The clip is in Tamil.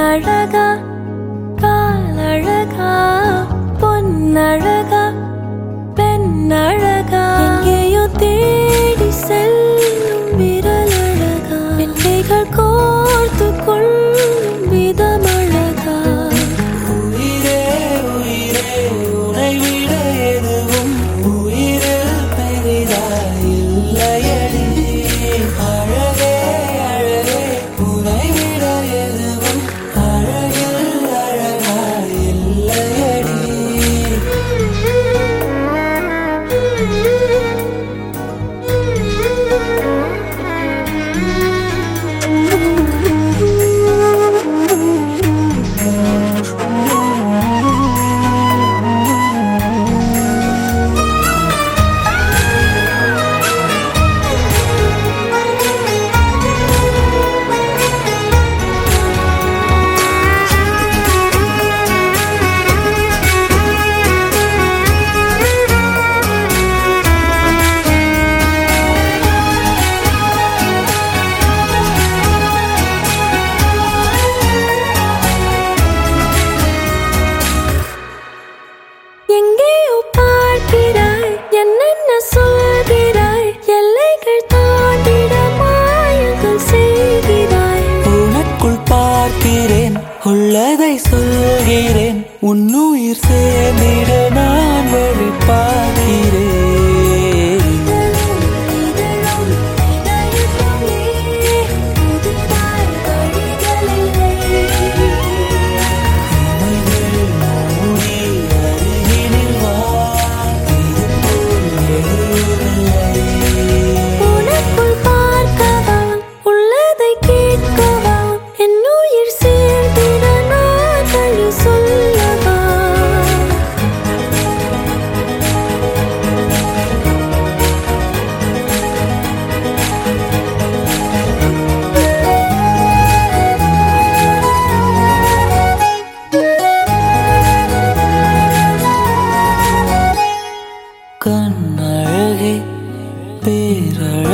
மண்ணழகா பாலழகா பொன்னழகா பெண்ணழகா. எங்கேயோ தேடி செல்லும் விரலழகா. பிள்ளைகள் கோர்த்து கொள்ள கதை சொல்கிறேன் உன்னுயிர் சேர்ந்திட கண்ணழகே பேரழ